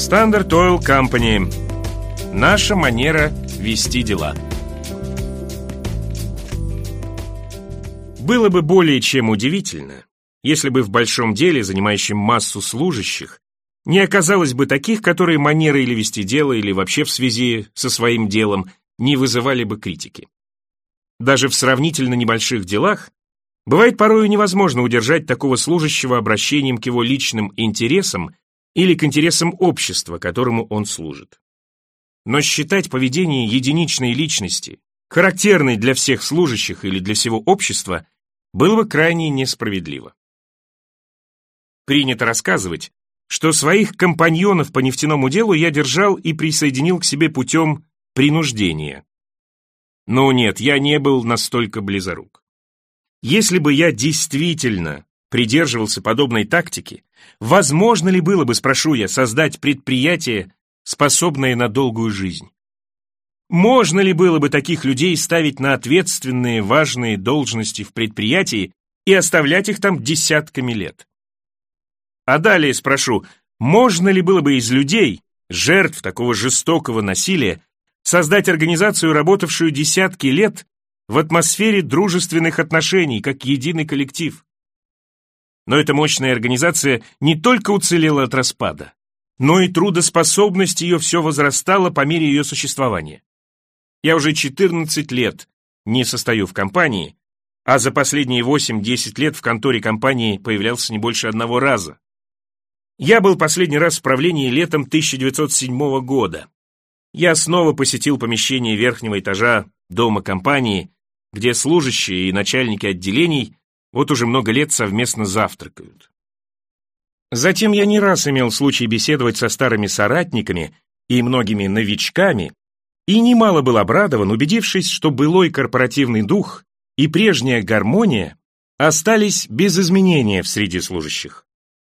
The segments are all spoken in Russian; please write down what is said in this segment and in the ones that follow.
Standard Oil Company. Наша манера вести дела. Было бы более чем удивительно, если бы в большом деле, занимающем массу служащих, не оказалось бы таких, которые манеры или вести дело, или вообще в связи со своим делом не вызывали бы критики. Даже в сравнительно небольших делах бывает порою невозможно удержать такого служащего обращением к его личным интересам или к интересам общества, которому он служит. Но считать поведение единичной личности, характерной для всех служащих или для всего общества, было бы крайне несправедливо. Принято рассказывать, что своих компаньонов по нефтяному делу я держал и присоединил к себе путем принуждения. Но нет, я не был настолько близорук. Если бы я действительно придерживался подобной тактики, возможно ли было бы, спрошу я, создать предприятие, способное на долгую жизнь? Можно ли было бы таких людей ставить на ответственные, важные должности в предприятии и оставлять их там десятками лет? А далее спрошу, можно ли было бы из людей, жертв такого жестокого насилия, создать организацию, работавшую десятки лет в атмосфере дружественных отношений, как единый коллектив? Но эта мощная организация не только уцелела от распада, но и трудоспособность ее все возрастала по мере ее существования. Я уже 14 лет не состою в компании, а за последние 8-10 лет в конторе компании появлялся не больше одного раза. Я был последний раз в правлении летом 1907 года. Я снова посетил помещение верхнего этажа дома компании, где служащие и начальники отделений вот уже много лет совместно завтракают. Затем я не раз имел случай беседовать со старыми соратниками и многими новичками, и немало был обрадован, убедившись, что былой корпоративный дух и прежняя гармония остались без изменения в среде служащих.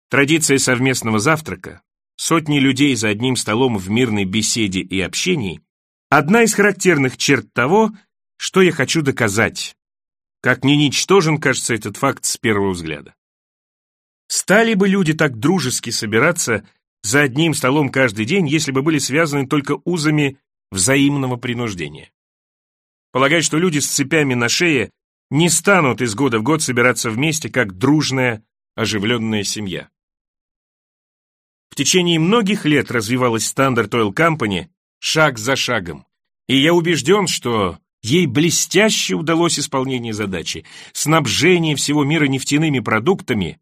Традиция совместного завтрака, сотни людей за одним столом в мирной беседе и общении – одна из характерных черт того, что я хочу доказать. Как не ничтожен, кажется, этот факт с первого взгляда. Стали бы люди так дружески собираться за одним столом каждый день, если бы были связаны только узами взаимного принуждения? Полагать, что люди с цепями на шее не станут из года в год собираться вместе, как дружная, оживленная семья. В течение многих лет развивалась Standard Oil Company шаг за шагом. И я убежден, что ей блестяще удалось исполнение задачи – снабжение всего мира нефтяными продуктами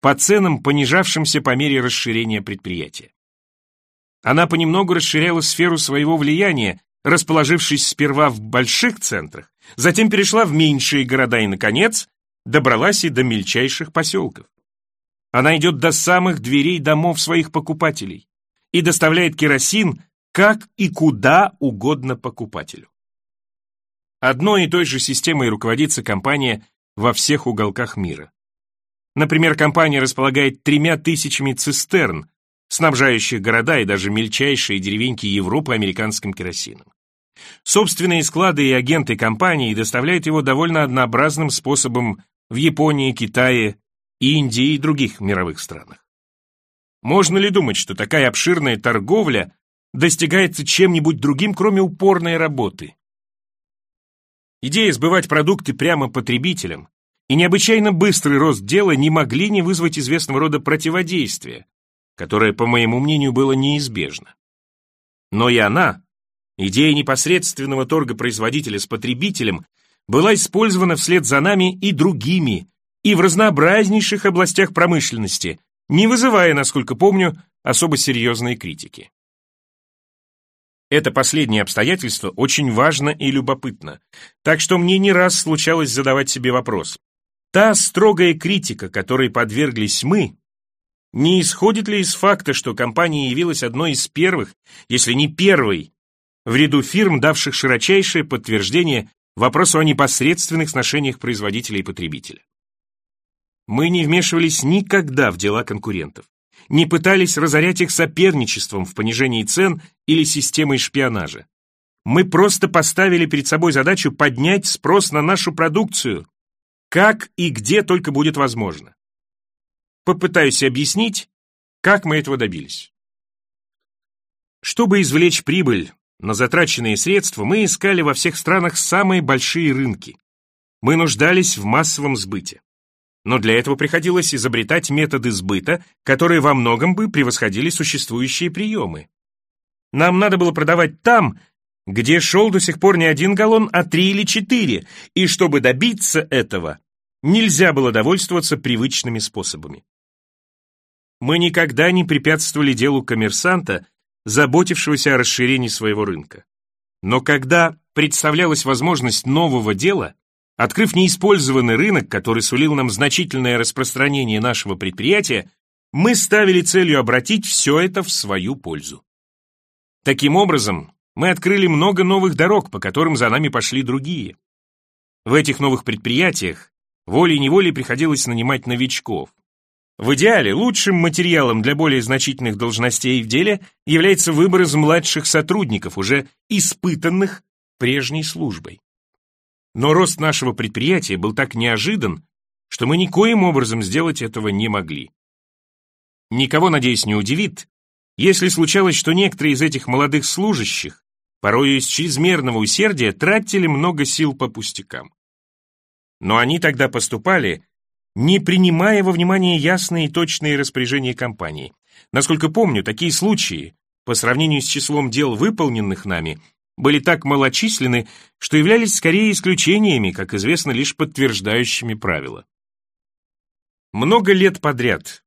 по ценам, понижавшимся по мере расширения предприятия. Она понемногу расширяла сферу своего влияния, расположившись сперва в больших центрах, затем перешла в меньшие города и, наконец, добралась и до мельчайших поселков. Она идет до самых дверей домов своих покупателей и доставляет керосин как и куда угодно покупателю. Одной и той же системой руководится компания во всех уголках мира. Например, компания располагает тремя тысячами цистерн, снабжающих города и даже мельчайшие деревеньки Европы американским керосином. Собственные склады и агенты компании доставляют его довольно однообразным способом в Японии, Китае, Индии и других мировых странах. Можно ли думать, что такая обширная торговля достигается чем-нибудь другим, кроме упорной работы? Идея сбывать продукты прямо потребителям и необычайно быстрый рост дела не могли не вызвать известного рода противодействия, которое, по моему мнению, было неизбежно. Но и она, идея непосредственного торга производителя с потребителем, была использована вслед за нами и другими, и в разнообразнейших областях промышленности, не вызывая, насколько помню, особо серьезной критики. Это последнее обстоятельство очень важно и любопытно, так что мне не раз случалось задавать себе вопрос. Та строгая критика, которой подверглись мы, не исходит ли из факта, что компания явилась одной из первых, если не первой, в ряду фирм, давших широчайшее подтверждение вопросу о непосредственных сношениях производителя и потребителя? Мы не вмешивались никогда в дела конкурентов, не пытались разорять их соперничеством в понижении цен или системой шпионажа. Мы просто поставили перед собой задачу поднять спрос на нашу продукцию, как и где только будет возможно. Попытаюсь объяснить, как мы этого добились. Чтобы извлечь прибыль на затраченные средства, мы искали во всех странах самые большие рынки. Мы нуждались в массовом сбыте. Но для этого приходилось изобретать методы сбыта, которые во многом бы превосходили существующие приемы. Нам надо было продавать там, где шел до сих пор не один галлон, а три или четыре, и чтобы добиться этого, нельзя было довольствоваться привычными способами. Мы никогда не препятствовали делу коммерсанта, заботившегося о расширении своего рынка. Но когда представлялась возможность нового дела, открыв неиспользованный рынок, который сулил нам значительное распространение нашего предприятия, мы ставили целью обратить все это в свою пользу. Таким образом, мы открыли много новых дорог, по которым за нами пошли другие. В этих новых предприятиях волей-неволей приходилось нанимать новичков. В идеале лучшим материалом для более значительных должностей в деле является выбор из младших сотрудников, уже испытанных прежней службой. Но рост нашего предприятия был так неожидан, что мы никоим образом сделать этого не могли. Никого, надеюсь, не удивит, если случалось, что некоторые из этих молодых служащих, порою из чрезмерного усердия, тратили много сил по пустякам. Но они тогда поступали не принимая во внимание ясные и точные распоряжения компании. Насколько помню, такие случаи, по сравнению с числом дел, выполненных нами, были так малочисленны, что являлись скорее исключениями, как известно, лишь подтверждающими правила. Много лет подряд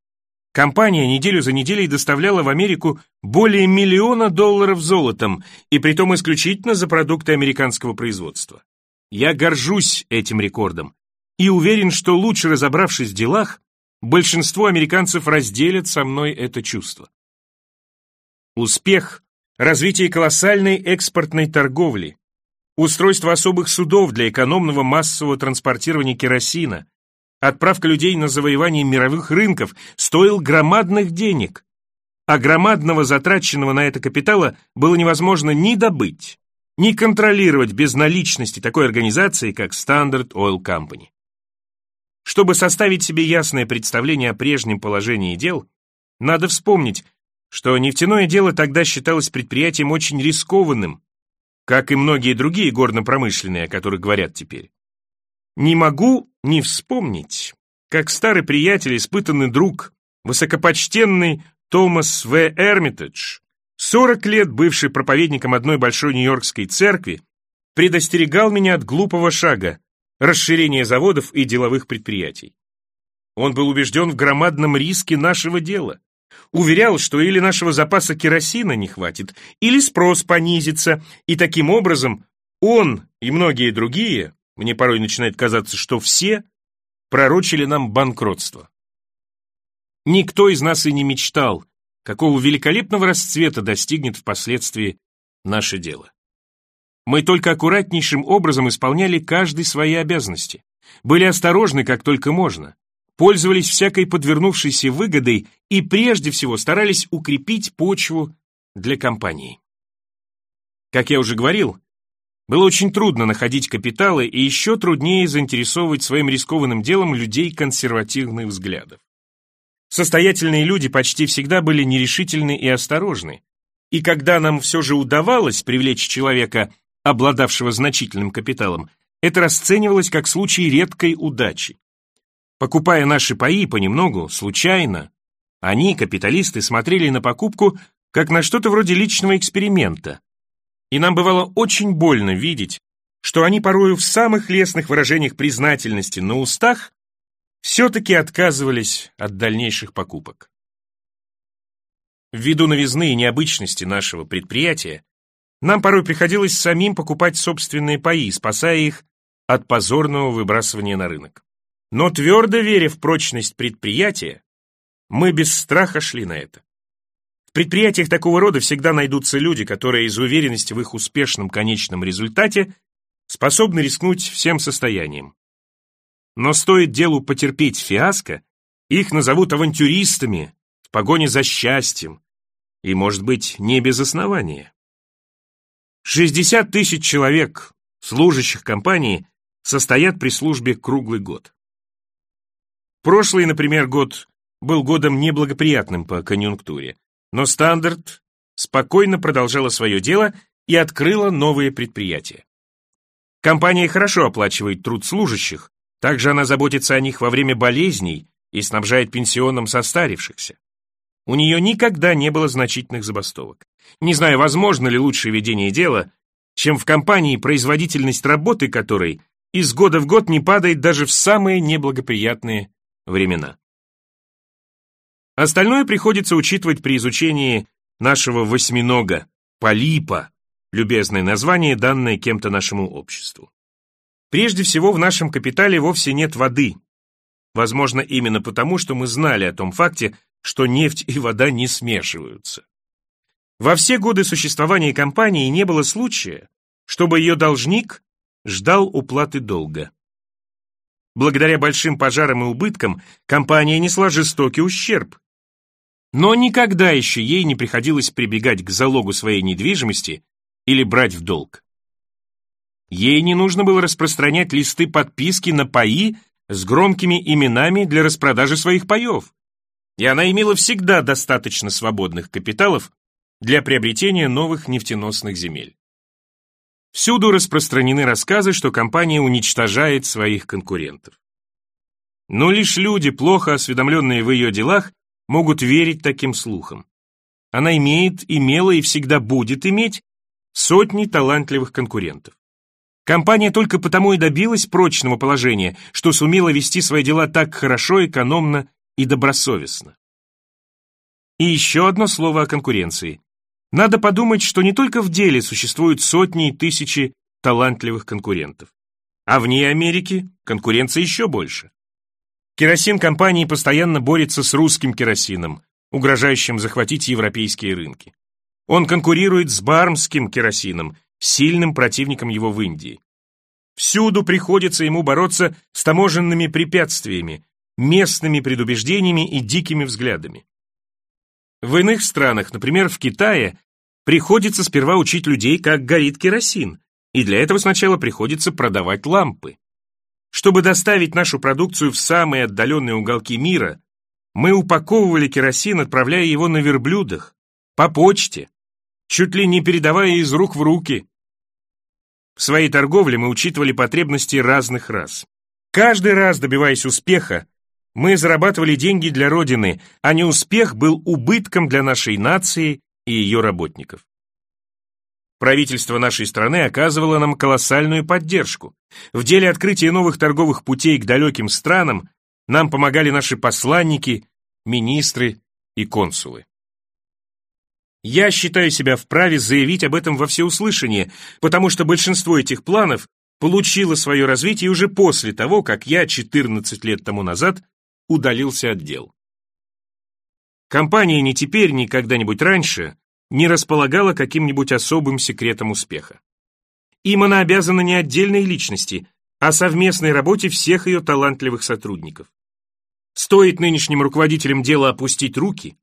компания неделю за неделей доставляла в Америку более миллиона долларов золотом, и притом исключительно за продукты американского производства. Я горжусь этим рекордом, и уверен, что лучше разобравшись в делах, большинство американцев разделят со мной это чувство. Успех, развитие колоссальной экспортной торговли, устройство особых судов для экономного массового транспортирования керосина, отправка людей на завоевание мировых рынков стоил громадных денег, а громадного затраченного на это капитала было невозможно ни добыть, ни контролировать без наличности такой организации, как Standard Oil Company. Чтобы составить себе ясное представление о прежнем положении дел, надо вспомнить, что нефтяное дело тогда считалось предприятием очень рискованным, как и многие другие горно-промышленные, о которых говорят теперь. Не могу не вспомнить, как старый приятель, испытанный друг, высокопочтенный Томас В. Эрмитедж, 40 лет бывший проповедником одной большой нью-йоркской церкви, предостерегал меня от глупого шага, расширения заводов и деловых предприятий. Он был убежден в громадном риске нашего дела. Уверял, что или нашего запаса керосина не хватит, или спрос понизится, и таким образом он и многие другие, мне порой начинает казаться, что все, пророчили нам банкротство. Никто из нас и не мечтал, какого великолепного расцвета достигнет впоследствии наше дело. Мы только аккуратнейшим образом исполняли каждый свои обязанности, были осторожны, как только можно, пользовались всякой подвернувшейся выгодой и прежде всего старались укрепить почву для компании. Как я уже говорил, было очень трудно находить капиталы и еще труднее заинтересовывать своим рискованным делом людей консервативных взглядов. Состоятельные люди почти всегда были нерешительны и осторожны, и когда нам все же удавалось привлечь человека обладавшего значительным капиталом, это расценивалось как случай редкой удачи. Покупая наши паи понемногу, случайно, они, капиталисты, смотрели на покупку как на что-то вроде личного эксперимента. И нам бывало очень больно видеть, что они порою в самых лестных выражениях признательности на устах все-таки отказывались от дальнейших покупок. Ввиду новизны и необычности нашего предприятия, нам порой приходилось самим покупать собственные паи, спасая их от позорного выбрасывания на рынок. Но твердо веря в прочность предприятия, мы без страха шли на это. В предприятиях такого рода всегда найдутся люди, которые из уверенности в их успешном конечном результате способны рискнуть всем состоянием. Но стоит делу потерпеть фиаско, их назовут авантюристами в погоне за счастьем, и, может быть, не без основания. 60 тысяч человек, служащих компании, состоят при службе круглый год. Прошлый, например, год был годом неблагоприятным по конъюнктуре, но стандарт спокойно продолжала свое дело и открыла новые предприятия. Компания хорошо оплачивает труд служащих, также она заботится о них во время болезней и снабжает пенсионом состарившихся. У нее никогда не было значительных забастовок. Не знаю, возможно ли лучшее ведение дела, чем в компании, производительность работы которой из года в год не падает даже в самые неблагоприятные времена. Остальное приходится учитывать при изучении нашего восьминога, полипа, любезное название, данное кем-то нашему обществу. Прежде всего, в нашем капитале вовсе нет воды. Возможно, именно потому, что мы знали о том факте, что нефть и вода не смешиваются. Во все годы существования компании не было случая, чтобы ее должник ждал уплаты долга. Благодаря большим пожарам и убыткам компания несла жестокий ущерб. Но никогда еще ей не приходилось прибегать к залогу своей недвижимости или брать в долг. Ей не нужно было распространять листы подписки на паи с громкими именами для распродажи своих паев, и она имела всегда достаточно свободных капиталов для приобретения новых нефтеносных земель. Всюду распространены рассказы, что компания уничтожает своих конкурентов. Но лишь люди, плохо осведомленные в ее делах, могут верить таким слухам. Она имеет, имела и всегда будет иметь сотни талантливых конкурентов. Компания только потому и добилась прочного положения, что сумела вести свои дела так хорошо, экономно и добросовестно. И еще одно слово о конкуренции. Надо подумать, что не только в деле существуют сотни и тысячи талантливых конкурентов. А вне Америки конкуренция еще больше. Керосин компании постоянно борется с русским керосином, угрожающим захватить европейские рынки. Он конкурирует с бармским керосином, сильным противником его в Индии. Всюду приходится ему бороться с таможенными препятствиями, местными предубеждениями и дикими взглядами. В иных странах, например, в Китае, приходится сперва учить людей, как горит керосин, и для этого сначала приходится продавать лампы. Чтобы доставить нашу продукцию в самые отдаленные уголки мира, мы упаковывали керосин, отправляя его на верблюдах, по почте, чуть ли не передавая из рук в руки. В своей торговле мы учитывали потребности разных рас. Каждый раз, добиваясь успеха, мы зарабатывали деньги для Родины, а неуспех был убытком для нашей нации и ее работников. Правительство нашей страны оказывало нам колоссальную поддержку. В деле открытия новых торговых путей к далеким странам нам помогали наши посланники, министры и консулы. Я считаю себя вправе заявить об этом во всеуслышание, потому что большинство этих планов получило свое развитие уже после того, как я 14 лет тому назад удалился от дел. Компания ни теперь, ни когда-нибудь раньше не располагала каким-нибудь особым секретом успеха. Им она обязана не отдельной личности, а совместной работе всех ее талантливых сотрудников. Стоит нынешним руководителям дела опустить руки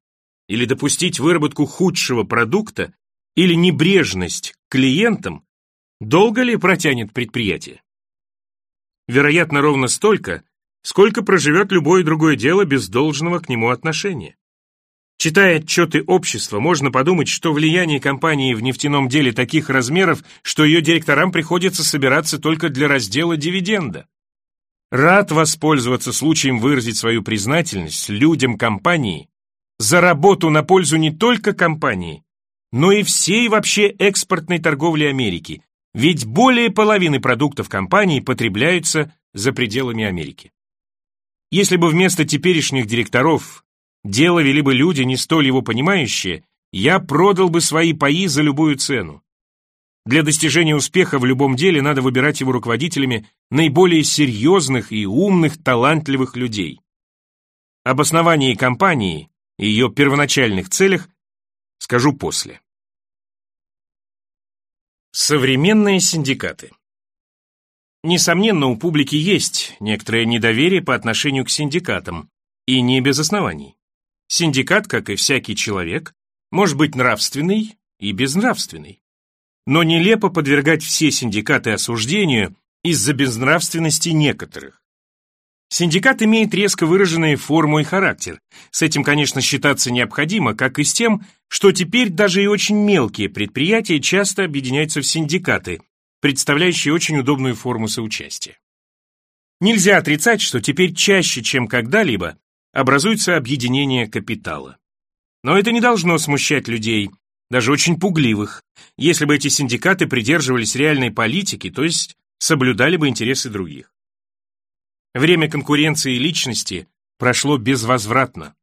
или допустить выработку худшего продукта или небрежность к клиентам, долго ли протянет предприятие? Вероятно, ровно столько, сколько проживет любое другое дело без должного к нему отношения. Читая отчеты общества, можно подумать, что влияние компании в нефтяном деле таких размеров, что ее директорам приходится собираться только для раздела дивиденда. Рад воспользоваться случаем выразить свою признательность людям компании за работу на пользу не только компании, но и всей вообще экспортной торговли Америки, ведь более половины продуктов компании потребляются за пределами Америки. Если бы вместо теперешних директоров дело вели бы люди, не столь его понимающие, я продал бы свои паи за любую цену. Для достижения успеха в любом деле надо выбирать его руководителями наиболее серьезных и умных, талантливых людей. Об основании компании и ее первоначальных целях скажу после. Современные синдикаты Несомненно, у публики есть некоторое недоверие по отношению к синдикатам, и не без оснований. Синдикат, как и всякий человек, может быть нравственный и безнравственный. Но нелепо подвергать все синдикаты осуждению из-за безнравственности некоторых. Синдикат имеет резко выраженные форму и характер. С этим, конечно, считаться необходимо, как и с тем, что теперь даже и очень мелкие предприятия часто объединяются в синдикаты, представляющие очень удобную форму соучастия. Нельзя отрицать, что теперь чаще, чем когда-либо, образуется объединение капитала. Но это не должно смущать людей, даже очень пугливых, если бы эти синдикаты придерживались реальной политики, то есть соблюдали бы интересы других. Время конкуренции личности прошло безвозвратно.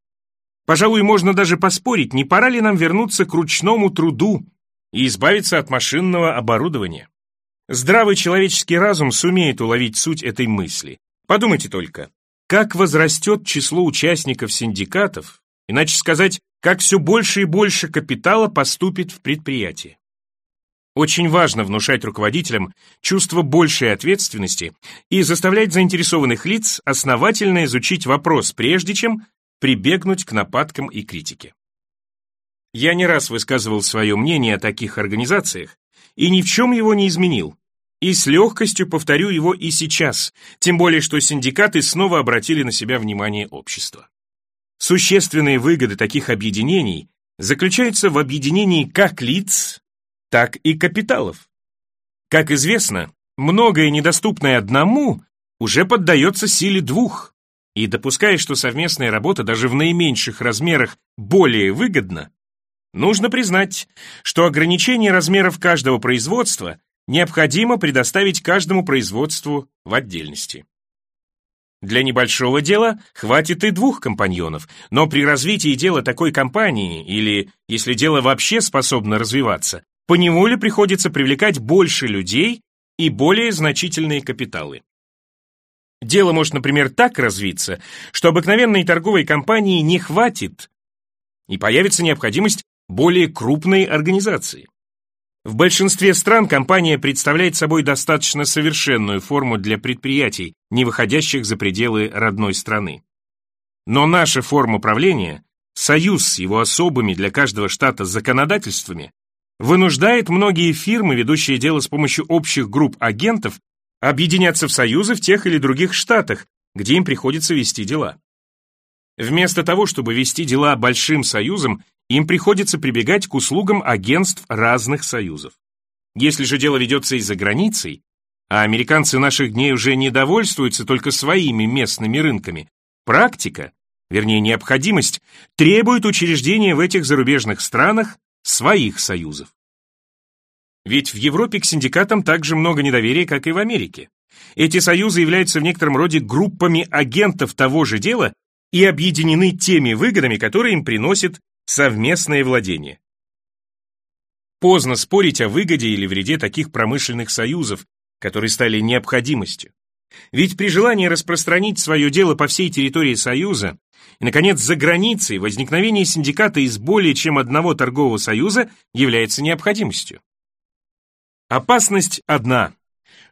Пожалуй, можно даже поспорить, не пора ли нам вернуться к ручному труду и избавиться от машинного оборудования. Здравый человеческий разум сумеет уловить суть этой мысли. Подумайте только, как возрастет число участников синдикатов, иначе сказать, как все больше и больше капитала поступит в предприятие. Очень важно внушать руководителям чувство большей ответственности и заставлять заинтересованных лиц основательно изучить вопрос, прежде чем прибегнуть к нападкам и критике. Я не раз высказывал свое мнение о таких организациях, и ни в чем его не изменил. И с легкостью повторю его и сейчас, тем более что синдикаты снова обратили на себя внимание общества. Существенные выгоды таких объединений заключаются в объединении как лиц, так и капиталов. Как известно, многое недоступное одному уже поддается силе двух, и допуская, что совместная работа даже в наименьших размерах более выгодна, Нужно признать, что ограничение размеров каждого производства необходимо предоставить каждому производству в отдельности. Для небольшого дела хватит и двух компаньонов, но при развитии дела такой компании, или если дело вообще способно развиваться, поневоле приходится привлекать больше людей и более значительные капиталы. Дело может, например, так развиться, что обыкновенной торговой компании не хватит, и появится необходимость более крупной организации. В большинстве стран компания представляет собой достаточно совершенную форму для предприятий, не выходящих за пределы родной страны. Но наша форма правления, союз с его особыми для каждого штата законодательствами, вынуждает многие фирмы, ведущие дело с помощью общих групп агентов, объединяться в союзы в тех или других штатах, где им приходится вести дела. Вместо того, чтобы вести дела большим союзом, им приходится прибегать к услугам агентств разных союзов. Если же дело ведется из-за границей, а американцы наших дней уже не довольствуются только своими местными рынками, практика, вернее необходимость, требует учреждения в этих зарубежных странах своих союзов. Ведь в Европе к синдикатам так же много недоверия, как и в Америке. Эти союзы являются в некотором роде группами агентов того же дела и объединены теми выгодами, которые им приносит совместное владение. Поздно спорить о выгоде или вреде таких промышленных союзов, которые стали необходимостью. Ведь при желании распространить свое дело по всей территории Союза и, наконец, за границей возникновение синдиката из более чем одного торгового союза является необходимостью. Опасность одна,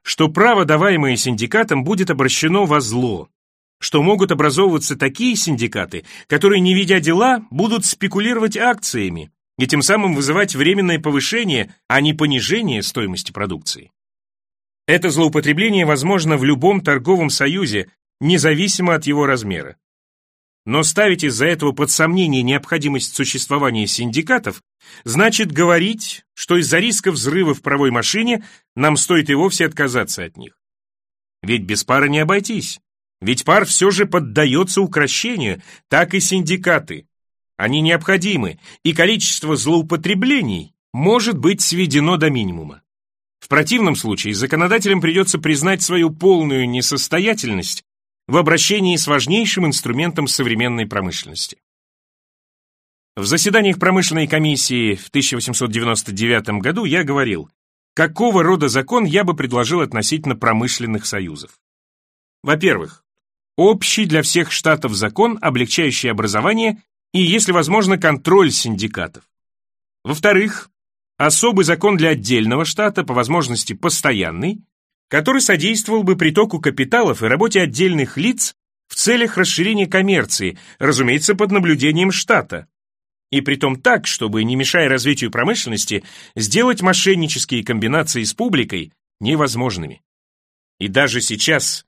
что право, даваемое синдикатом, будет обращено во зло, что могут образовываться такие синдикаты, которые, не ведя дела, будут спекулировать акциями и тем самым вызывать временное повышение, а не понижение стоимости продукции. Это злоупотребление возможно в любом торговом союзе, независимо от его размера. Но ставить из-за этого под сомнение необходимость существования синдикатов значит говорить, что из-за риска взрыва в правой машине нам стоит и вовсе отказаться от них. Ведь без пары не обойтись. Ведь пар все же поддается укращению, так и синдикаты. Они необходимы, и количество злоупотреблений может быть сведено до минимума. В противном случае законодателям придется признать свою полную несостоятельность в обращении с важнейшим инструментом современной промышленности. В заседаниях промышленной комиссии в 1899 году я говорил, какого рода закон я бы предложил относительно промышленных союзов. Во-первых, общий для всех штатов закон, облегчающий образование и, если возможно, контроль синдикатов. Во-вторых, особый закон для отдельного штата, по возможности постоянный, который содействовал бы притоку капиталов и работе отдельных лиц в целях расширения коммерции, разумеется, под наблюдением штата. И притом так, чтобы, не мешая развитию промышленности, сделать мошеннические комбинации с публикой невозможными. И даже сейчас,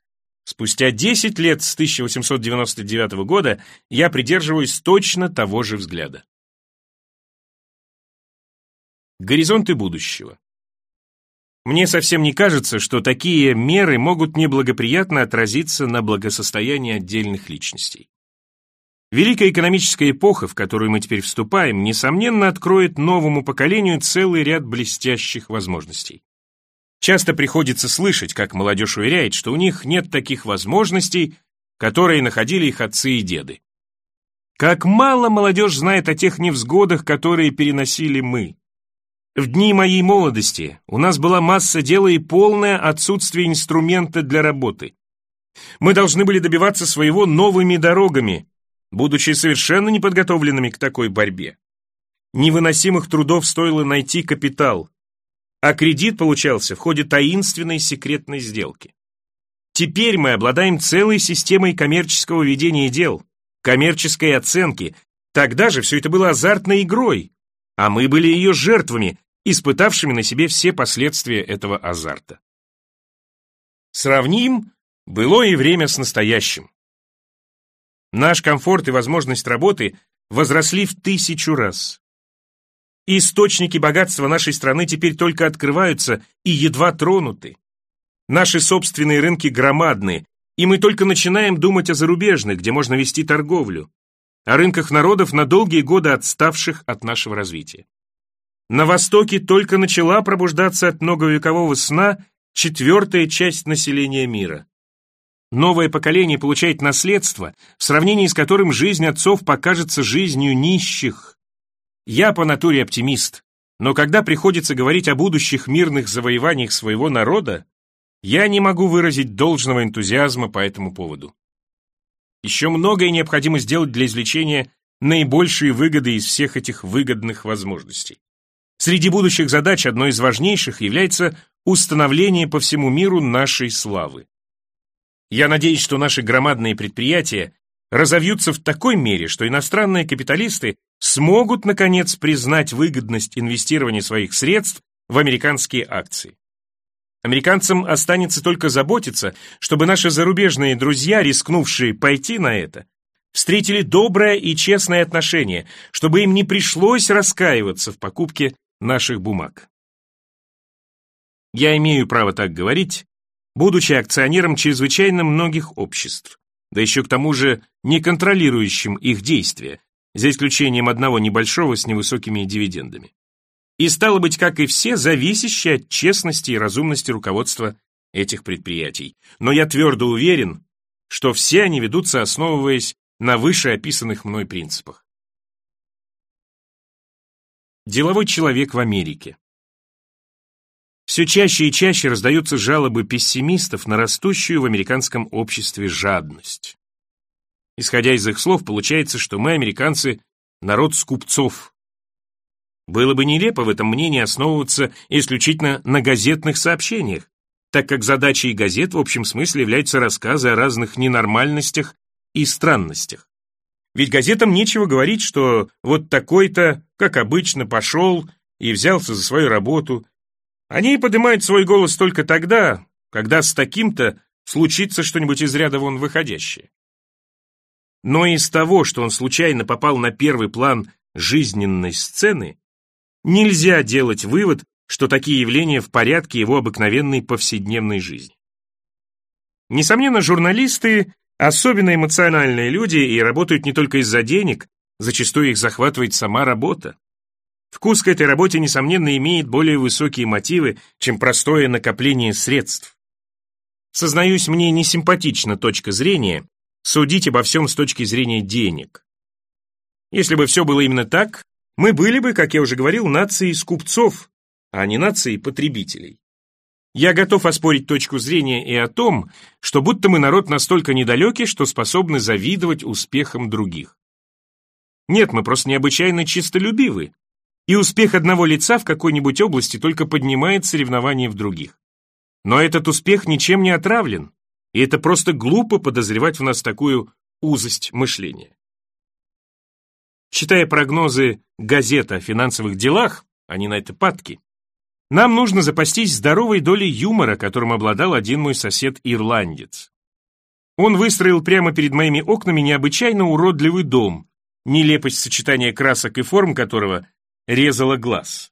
Спустя 10 лет с 1899 года я придерживаюсь точно того же взгляда. Горизонты будущего. Мне совсем не кажется, что такие меры могут неблагоприятно отразиться на благосостоянии отдельных личностей. Великая экономическая эпоха, в которую мы теперь вступаем, несомненно откроет новому поколению целый ряд блестящих возможностей. Часто приходится слышать, как молодежь уверяет, что у них нет таких возможностей, которые находили их отцы и деды. Как мало молодежь знает о тех невзгодах, которые переносили мы. В дни моей молодости у нас была масса дела и полное отсутствие инструмента для работы. Мы должны были добиваться своего новыми дорогами, будучи совершенно неподготовленными к такой борьбе. Невыносимых трудов стоило найти капитал, а кредит получался в ходе таинственной секретной сделки. Теперь мы обладаем целой системой коммерческого ведения дел, коммерческой оценки. Тогда же все это было азартной игрой, а мы были ее жертвами, испытавшими на себе все последствия этого азарта. Сравним былое время с настоящим. Наш комфорт и возможность работы возросли в тысячу раз. Источники богатства нашей страны теперь только открываются и едва тронуты. Наши собственные рынки громадны, и мы только начинаем думать о зарубежных, где можно вести торговлю, о рынках народов на долгие годы отставших от нашего развития. На Востоке только начала пробуждаться от многовекового сна четвертая часть населения мира. Новое поколение получает наследство, в сравнении с которым жизнь отцов покажется жизнью нищих. Я по натуре оптимист, но когда приходится говорить о будущих мирных завоеваниях своего народа, я не могу выразить должного энтузиазма по этому поводу. Еще многое необходимо сделать для извлечения наибольшие выгоды из всех этих выгодных возможностей. Среди будущих задач одной из важнейших является установление по всему миру нашей славы. Я надеюсь, что наши громадные предприятия разовьются в такой мере, что иностранные капиталисты смогут, наконец, признать выгодность инвестирования своих средств в американские акции. Американцам останется только заботиться, чтобы наши зарубежные друзья, рискнувшие пойти на это, встретили доброе и честное отношение, чтобы им не пришлось раскаиваться в покупке наших бумаг. Я имею право так говорить, будучи акционером чрезвычайно многих обществ, да еще к тому же не контролирующим их действия, за исключением одного небольшого с невысокими дивидендами. И стало быть, как и все, зависящее от честности и разумности руководства этих предприятий. Но я твердо уверен, что все они ведутся, основываясь на вышеописанных мной принципах. Деловой человек в Америке. Все чаще и чаще раздаются жалобы пессимистов на растущую в американском обществе жадность. Исходя из их слов, получается, что мы, американцы, народ скупцов. Было бы нелепо в этом мнении основываться исключительно на газетных сообщениях, так как задачей газет в общем смысле являются рассказы о разных ненормальностях и странностях. Ведь газетам нечего говорить, что вот такой-то, как обычно, пошел и взялся за свою работу. Они поднимают свой голос только тогда, когда с таким-то случится что-нибудь из ряда вон выходящее. Но из того, что он случайно попал на первый план жизненной сцены, нельзя делать вывод, что такие явления в порядке его обыкновенной повседневной жизни. Несомненно, журналисты Особенно эмоциональные люди и работают не только из-за денег, зачастую их захватывает сама работа. Вкус к этой работе, несомненно, имеет более высокие мотивы, чем простое накопление средств. Сознаюсь, мне не симпатична точка зрения судить обо всем с точки зрения денег. Если бы все было именно так, мы были бы, как я уже говорил, нацией скупцов, а не нацией потребителей. Я готов оспорить точку зрения и о том, что будто мы народ настолько недалекий, что способны завидовать успехам других. Нет, мы просто необычайно чистолюбивы, и успех одного лица в какой-нибудь области только поднимает соревнования в других. Но этот успех ничем не отравлен, и это просто глупо подозревать в нас такую узость мышления. Читая прогнозы газет о финансовых делах, они на это падки, нам нужно запастись здоровой долей юмора, которым обладал один мой сосед-ирландец. Он выстроил прямо перед моими окнами необычайно уродливый дом, нелепость сочетания красок и форм которого резала глаз.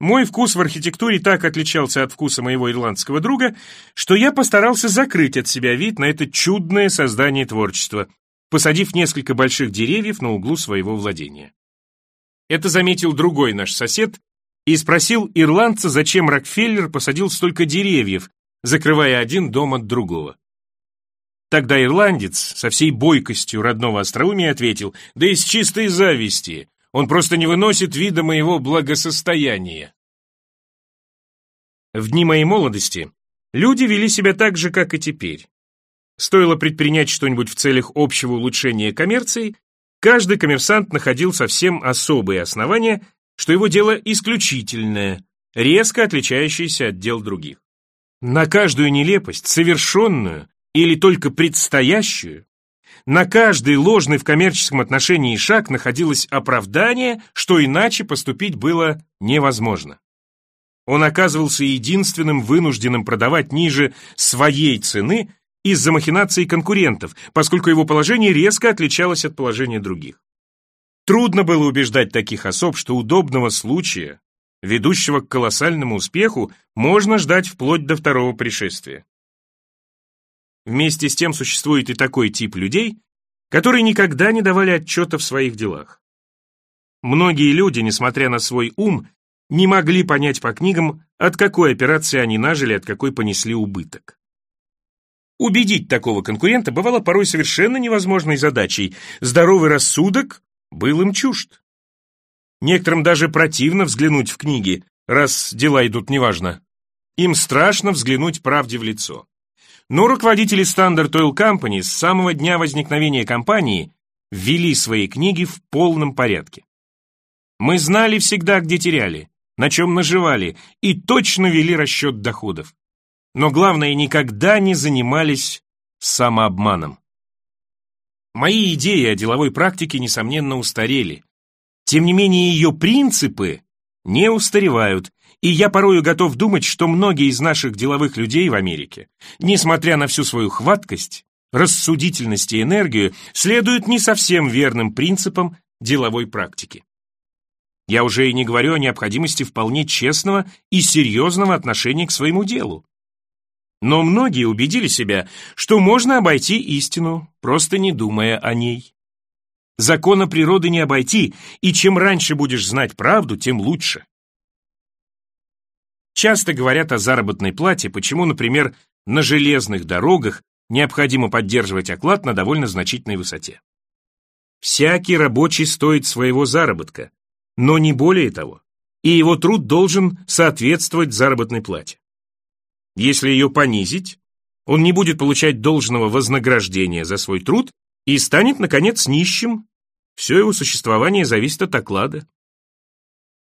Мой вкус в архитектуре так отличался от вкуса моего ирландского друга, что я постарался закрыть от себя вид на это чудное создание творчества, посадив несколько больших деревьев на углу своего владения. Это заметил другой наш сосед и спросил ирландца, зачем Рокфеллер посадил столько деревьев, закрывая один дом от другого. Тогда ирландец со всей бойкостью родного остроумия ответил, да из чистой зависти, он просто не выносит вида моего благосостояния. В дни моей молодости люди вели себя так же, как и теперь. Стоило предпринять что-нибудь в целях общего улучшения коммерции, каждый коммерсант находил совсем особые основания, что его дело исключительное, резко отличающееся от дел других. На каждую нелепость, совершенную или только предстоящую, на каждый ложный в коммерческом отношении шаг находилось оправдание, что иначе поступить было невозможно. Он оказывался единственным вынужденным продавать ниже своей цены из-за махинаций конкурентов, поскольку его положение резко отличалось от положения других. Трудно было убеждать таких особ, что удобного случая, ведущего к колоссальному успеху, можно ждать вплоть до второго пришествия. Вместе с тем существует и такой тип людей, которые никогда не давали отчета в своих делах. Многие люди, несмотря на свой ум, не могли понять по книгам, от какой операции они нажили, от какой понесли убыток. Убедить такого конкурента бывало порой совершенно невозможной задачей. Здоровый рассудок был им чужд. Некоторым даже противно взглянуть в книги, раз дела идут неважно. Им страшно взглянуть правде в лицо. Но руководители Standard Oil Company с самого дня возникновения компании ввели свои книги в полном порядке. Мы знали всегда, где теряли, на чем наживали, и точно вели расчет доходов. Но главное, никогда не занимались самообманом. Мои идеи о деловой практике, несомненно, устарели. Тем не менее, ее принципы не устаревают, и я порою готов думать, что многие из наших деловых людей в Америке, несмотря на всю свою хваткость, рассудительность и энергию, следуют не совсем верным принципам деловой практики. Я уже и не говорю о необходимости вполне честного и серьезного отношения к своему делу. Но многие убедили себя, что можно обойти истину, просто не думая о ней. Закона природы не обойти, и чем раньше будешь знать правду, тем лучше. Часто говорят о заработной плате, почему, например, на железных дорогах необходимо поддерживать оклад на довольно значительной высоте. Всякий рабочий стоит своего заработка, но не более того, и его труд должен соответствовать заработной плате. Если ее понизить, он не будет получать должного вознаграждения за свой труд и станет, наконец, нищим. Все его существование зависит от оклада.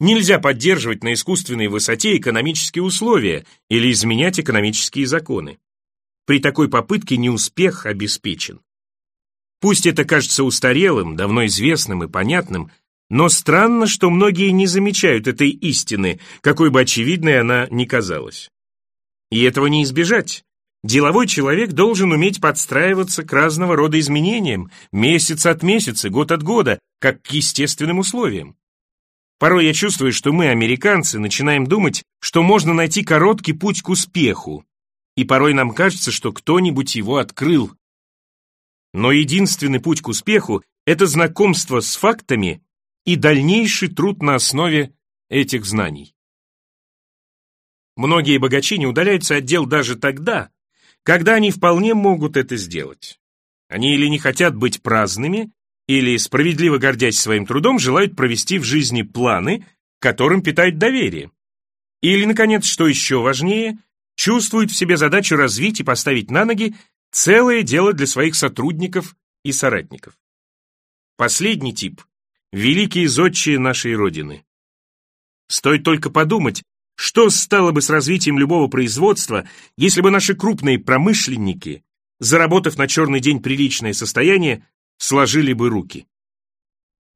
Нельзя поддерживать на искусственной высоте экономические условия или изменять экономические законы. При такой попытке неуспех обеспечен. Пусть это кажется устарелым, давно известным и понятным, но странно, что многие не замечают этой истины, какой бы очевидной она ни казалась. И этого не избежать. Деловой человек должен уметь подстраиваться к разного рода изменениям, месяц от месяца, год от года, как к естественным условиям. Порой я чувствую, что мы, американцы, начинаем думать, что можно найти короткий путь к успеху, и порой нам кажется, что кто-нибудь его открыл. Но единственный путь к успеху – это знакомство с фактами и дальнейший труд на основе этих знаний. Многие богачи не удаляются от дел даже тогда, когда они вполне могут это сделать. Они или не хотят быть праздными, или, справедливо гордясь своим трудом, желают провести в жизни планы, которым питают доверие. Или, наконец, что еще важнее, чувствуют в себе задачу развить и поставить на ноги целое дело для своих сотрудников и соратников. Последний тип – великие зодчие нашей Родины. Стоит только подумать, что стало бы с развитием любого производства, если бы наши крупные промышленники, заработав на черный день приличное состояние, сложили бы руки?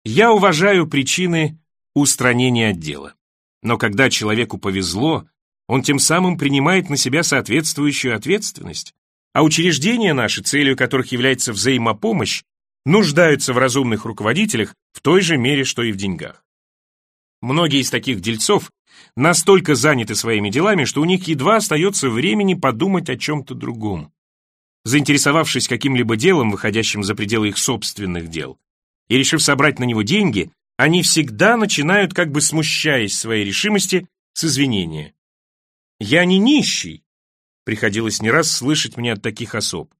Я уважаю причины устранения отдела. Но когда человеку повезло, он тем самым принимает на себя соответствующую ответственность. а учреждения наши, целью которых является взаимопомощь, нуждаются в разумных руководителях в той же мере, что и в деньгах. Многие из таких дельцов настолько заняты своими делами, что у них едва остается времени подумать о чем-то другом. Заинтересовавшись каким-либо делом, выходящим за пределы их собственных дел, и решив собрать на него деньги, они всегда начинают, как бы смущаясь своей решимости, с извинения. «Я не нищий», приходилось не раз слышать мне от таких особ.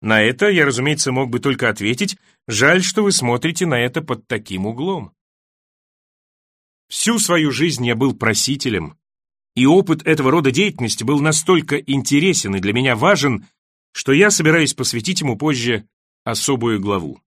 На это я, разумеется, мог бы только ответить, жаль, что вы смотрите на это под таким углом. Всю свою жизнь я был просителем, и опыт этого рода деятельности был настолько интересен и для меня важен, что я собираюсь посвятить ему позже особую главу.